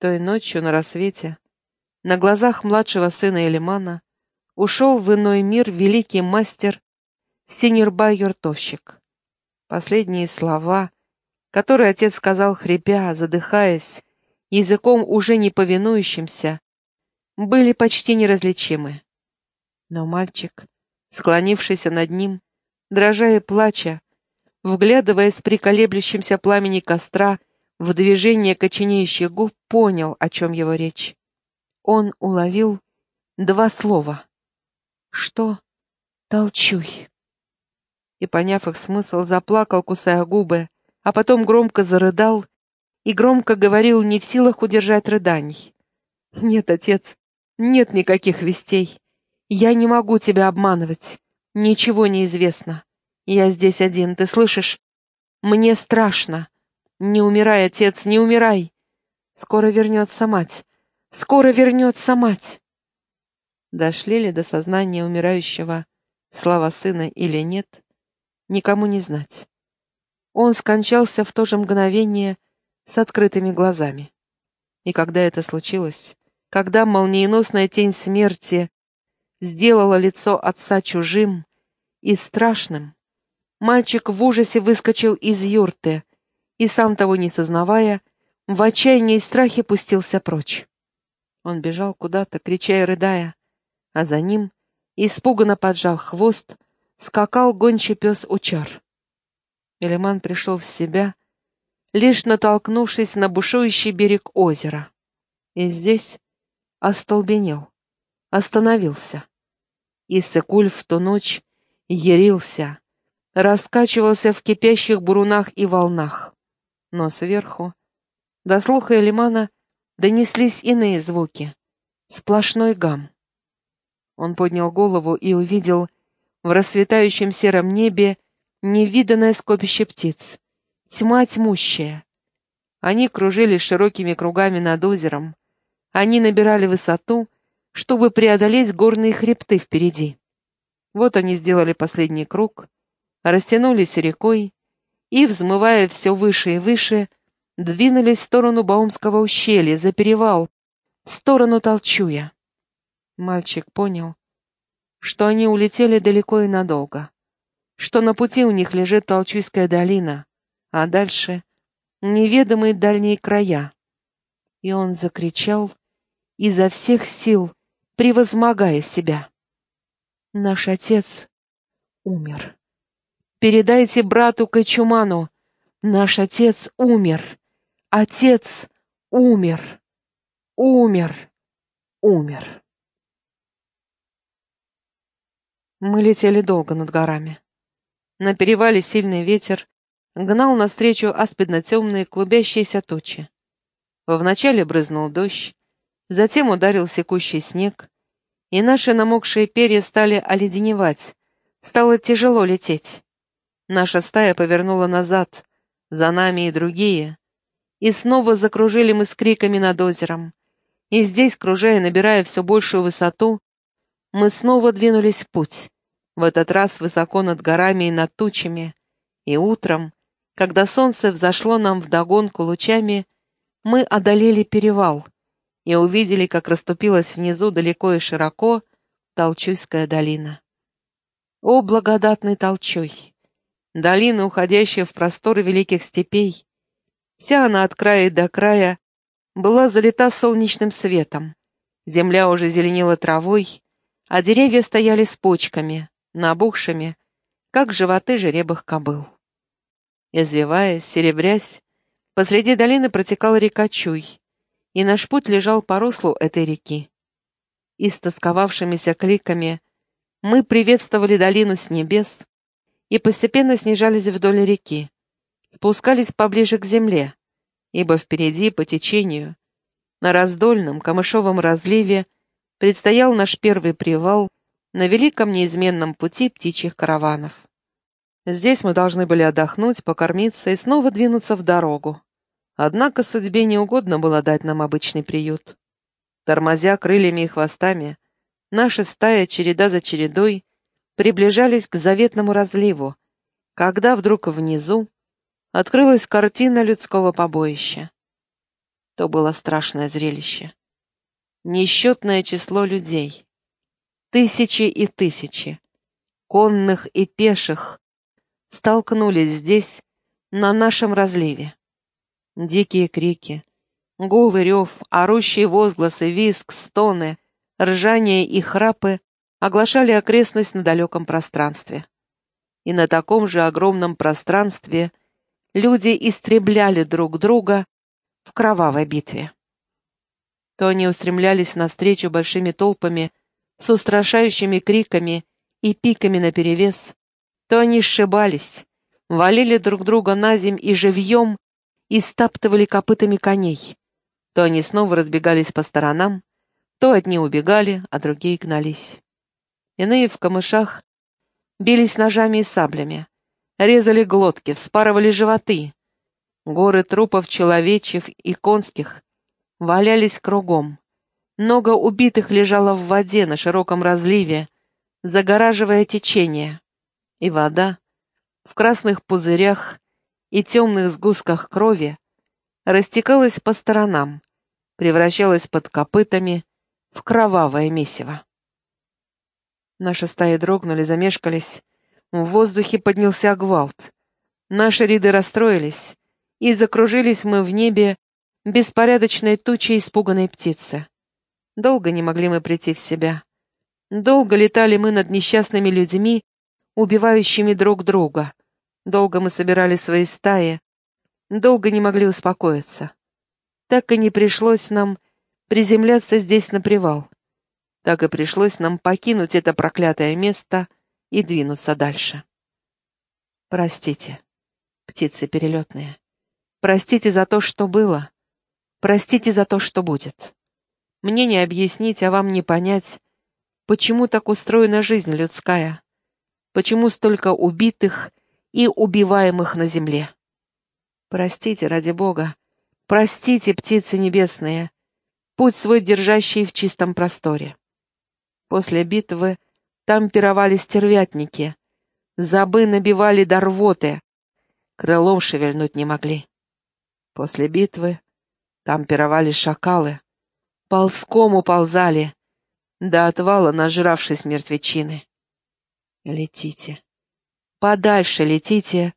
Той ночью на рассвете, на глазах младшего сына Элимана, ушел в иной мир великий мастер Синербай-юртовщик. Последние слова, которые отец сказал, хрипя, задыхаясь, языком уже не повинующимся, были почти неразличимы. Но мальчик, склонившийся над ним, дрожа и плача, вглядываясь при колеблющемся пламени костра в движение коченеющих губ, понял, о чем его речь. Он уловил два слова. «Что? Толчуй!» И, поняв их смысл, заплакал, кусая губы, а потом громко зарыдал и громко говорил, не в силах удержать рыданий. «Нет, отец, нет никаких вестей. Я не могу тебя обманывать. Ничего не известно. Я здесь один, ты слышишь? Мне страшно. Не умирай, отец, не умирай. Скоро вернется мать. Скоро вернется мать. Дошли ли до сознания умирающего слова сына или нет, никому не знать. Он скончался в то же мгновение с открытыми глазами. И когда это случилось, когда молниеносная тень смерти сделала лицо отца чужим и страшным, мальчик в ужасе выскочил из юрты и, сам того не сознавая, в отчаянии и страхе пустился прочь. Он бежал куда-то, крича и рыдая, а за ним, испуганно поджав хвост, скакал гончий пес Учар. Элеман пришел в себя, лишь натолкнувшись на бушующий берег озера. И здесь остолбенел, остановился. Иссыкуль в ту ночь ярился, раскачивался в кипящих бурунах и волнах. Но сверху, до слуха Элимана, донеслись иные звуки, сплошной гам. Он поднял голову и увидел в расцветающем сером небе невиданное скопище птиц, тьма тьмущая. Они кружили широкими кругами над озером, они набирали высоту, чтобы преодолеть горные хребты впереди. Вот они сделали последний круг, растянулись рекой и, взмывая все выше и выше, двинулись в сторону Баумского ущелья, за перевал, в сторону Толчуя. Мальчик понял, что они улетели далеко и надолго, что на пути у них лежит Толчуйская долина, а дальше — неведомые дальние края. И он закричал изо всех сил, превозмогая себя. «Наш отец умер. Передайте брату Качуману, наш отец умер. Отец умер. Умер. Умер». Мы летели долго над горами. На перевале сильный ветер гнал навстречу аспидно-темные клубящиеся тучи. Вначале брызнул дождь, затем ударил секущий снег, и наши намокшие перья стали оледеневать, стало тяжело лететь. Наша стая повернула назад, за нами и другие, и снова закружили мы с криками над озером. И здесь, кружая, набирая все большую высоту, мы снова двинулись в путь, в этот раз высоко над горами и над тучами, и утром, когда солнце взошло нам вдогонку лучами, мы одолели перевал и увидели, как расступилась внизу далеко и широко Толчуйская долина. О, благодатный Толчуй! Долина, уходящая в просторы великих степей, вся она от края до края была залита солнечным светом. Земля уже зеленела травой, а деревья стояли с почками, набухшими, как животы жеребых кобыл. Извиваясь, серебрясь, посреди долины протекала река Чуй, и наш путь лежал по руслу этой реки. Истосковавшимися кликами мы приветствовали долину с небес и постепенно снижались вдоль реки, спускались поближе к земле, ибо впереди, по течению, на раздольном камышовом разливе предстоял наш первый привал на великом неизменном пути птичьих караванов. Здесь мы должны были отдохнуть, покормиться и снова двинуться в дорогу. Однако судьбе не угодно было дать нам обычный приют. Тормозя крыльями и хвостами, наша стая, череда за чередой, приближались к заветному разливу, когда вдруг внизу открылась картина людского побоища. То было страшное зрелище. Несчетное число людей. Тысячи и тысячи, конных и пеших, столкнулись здесь, на нашем разливе. Дикие крики, гул и рев, орущие возгласы, визг, стоны, ржание и храпы оглашали окрестность на далеком пространстве. И на таком же огромном пространстве люди истребляли друг друга в кровавой битве. То они устремлялись навстречу большими толпами с устрашающими криками и пиками наперевес, то они сшибались, валили друг друга на земь и живьем и стаптывали копытами коней, то они снова разбегались по сторонам, то одни убегали, а другие гнались. Иные в камышах бились ножами и саблями, резали глотки, вспарывали животы. Горы трупов человечьих и конских валялись кругом. Много убитых лежало в воде на широком разливе, загораживая течение. И вода в красных пузырях и темных сгустках крови растекалась по сторонам, превращалась под копытами в кровавое месиво. Наши стаи дрогнули, замешкались. В воздухе поднялся гвалт. Наши ряды расстроились, и закружились мы в небе беспорядочной тучей испуганной птицы. Долго не могли мы прийти в себя. Долго летали мы над несчастными людьми, убивающими друг друга. Долго мы собирали свои стаи, долго не могли успокоиться. Так и не пришлось нам приземляться здесь на привал так и пришлось нам покинуть это проклятое место и двинуться дальше. Простите, птицы перелетные. Простите за то, что было. Простите за то, что будет. Мне не объяснить, а вам не понять, почему так устроена жизнь людская, почему столько убитых и убиваемых на земле. Простите, ради Бога, простите, птицы небесные, путь свой держащий в чистом просторе. После битвы там пировали стервятники, забы набивали до рвоты, крылом шевельнуть не могли. После битвы там пировали шакалы, ползком уползали, до отвала нажравшись мертвечины. Летите, подальше летите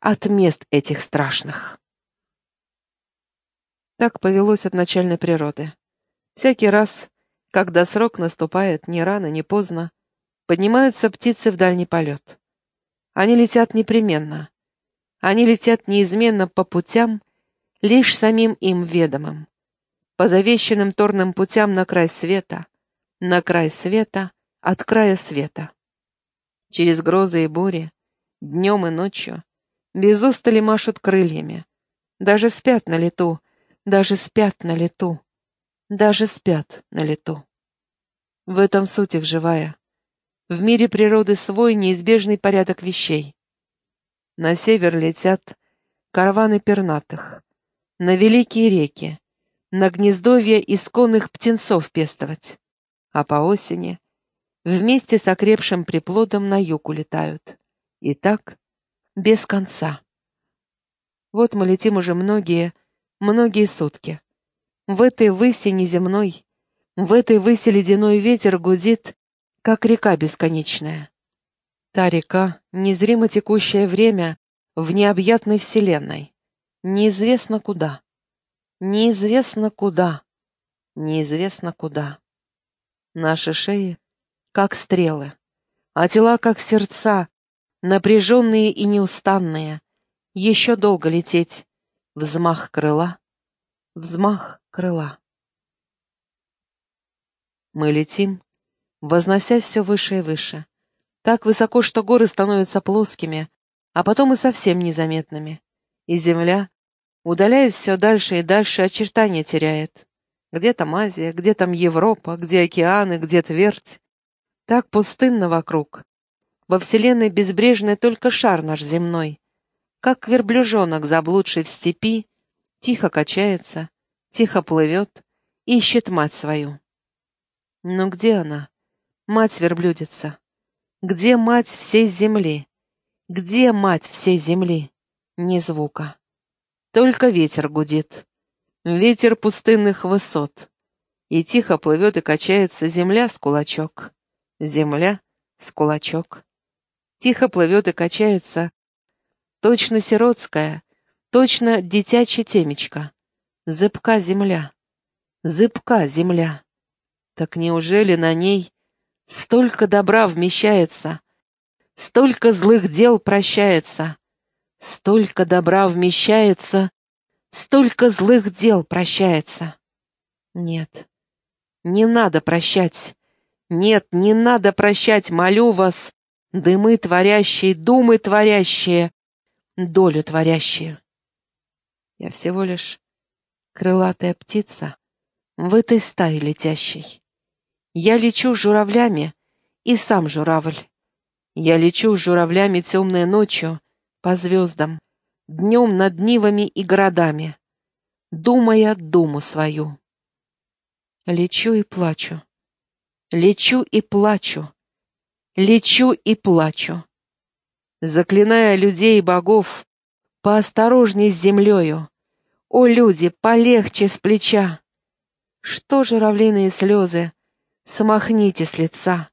от мест этих страшных. Так повелось от начальной природы. Всякий раз, когда срок наступает ни рано, ни поздно, поднимаются птицы в дальний полет. Они летят непременно. Они летят неизменно по путям, лишь самим им ведомым. По завещанным торным путям на край света, на край света, от края света. Через грозы и бури, днем и ночью, без устали машут крыльями. Даже спят на лету, даже спят на лету даже спят на лету. В этом суть их живая. В мире природы свой неизбежный порядок вещей. На север летят караваны пернатых, на великие реки, на гнездовья исконных птенцов пестовать, а по осени вместе с окрепшим приплодом на юг улетают. И так без конца. Вот мы летим уже многие, многие сутки. В этой выси неземной, в этой выси ледяной ветер гудит, как река бесконечная. Та река, незримо текущее время в необъятной вселенной. Неизвестно куда. Неизвестно куда. Неизвестно куда. Наши шеи, как стрелы, а тела, как сердца, напряженные и неустанные. Еще долго лететь. Взмах крыла. Взмах крыла. Мы летим, возносясь все выше и выше. Так высоко, что горы становятся плоскими, а потом и совсем незаметными. И земля, удаляясь все дальше и дальше, очертания теряет. Где там Азия, где там Европа, где океаны, где твердь. Так пустынно вокруг. Во вселенной безбрежный только шар наш земной. Как верблюжонок, заблудший в степи, тихо качается, тихо плывет, ищет мать свою. Но где она, мать-верблюдица? Где мать всей земли? Где мать всей земли? Ни звука. Только ветер гудит. ветер пустынных высот, и тихо плывет и качается земля с кулачок, земля с кулачок. Тихо плывет и качается, точно сиротская, точно дитячья темечка, зыбка земля, зыбка земля. Так неужели на ней столько добра вмещается, столько злых дел прощается, столько добра вмещается, столько злых дел прощается? Нет, не надо прощать. Нет, не надо прощать, молю вас, дымы творящие, думы творящие, долю творящие. Я всего лишь крылатая птица в этой стае летящей. Я лечу журавлями, и сам журавль. Я лечу журавлями темной ночью по звездам, днем над нивами и городами, думая думу свою. Лечу и плачу, лечу и плачу, лечу и плачу, заклиная людей и богов, поосторожней с землею. О, люди, полегче с плеча! Что журавлиные слезы, смахните с лица.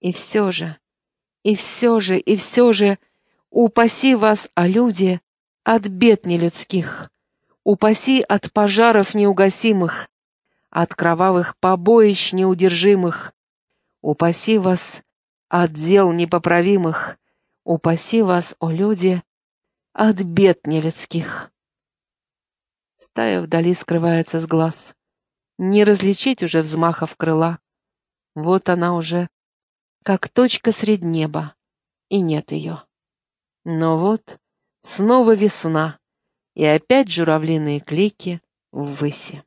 И все же, и все же, и все же, упаси вас, о люди, от бед нелюдских, упаси от пожаров неугасимых, от кровавых побоищ неудержимых, упаси вас от дел непоправимых, упаси вас, о люди, от бед нелюдских. Стая вдали скрывается с глаз. Не различить уже взмахов крыла. Вот она уже, как точка средь неба, и нет ее. Но вот снова весна, и опять журавлиные клики ввыси.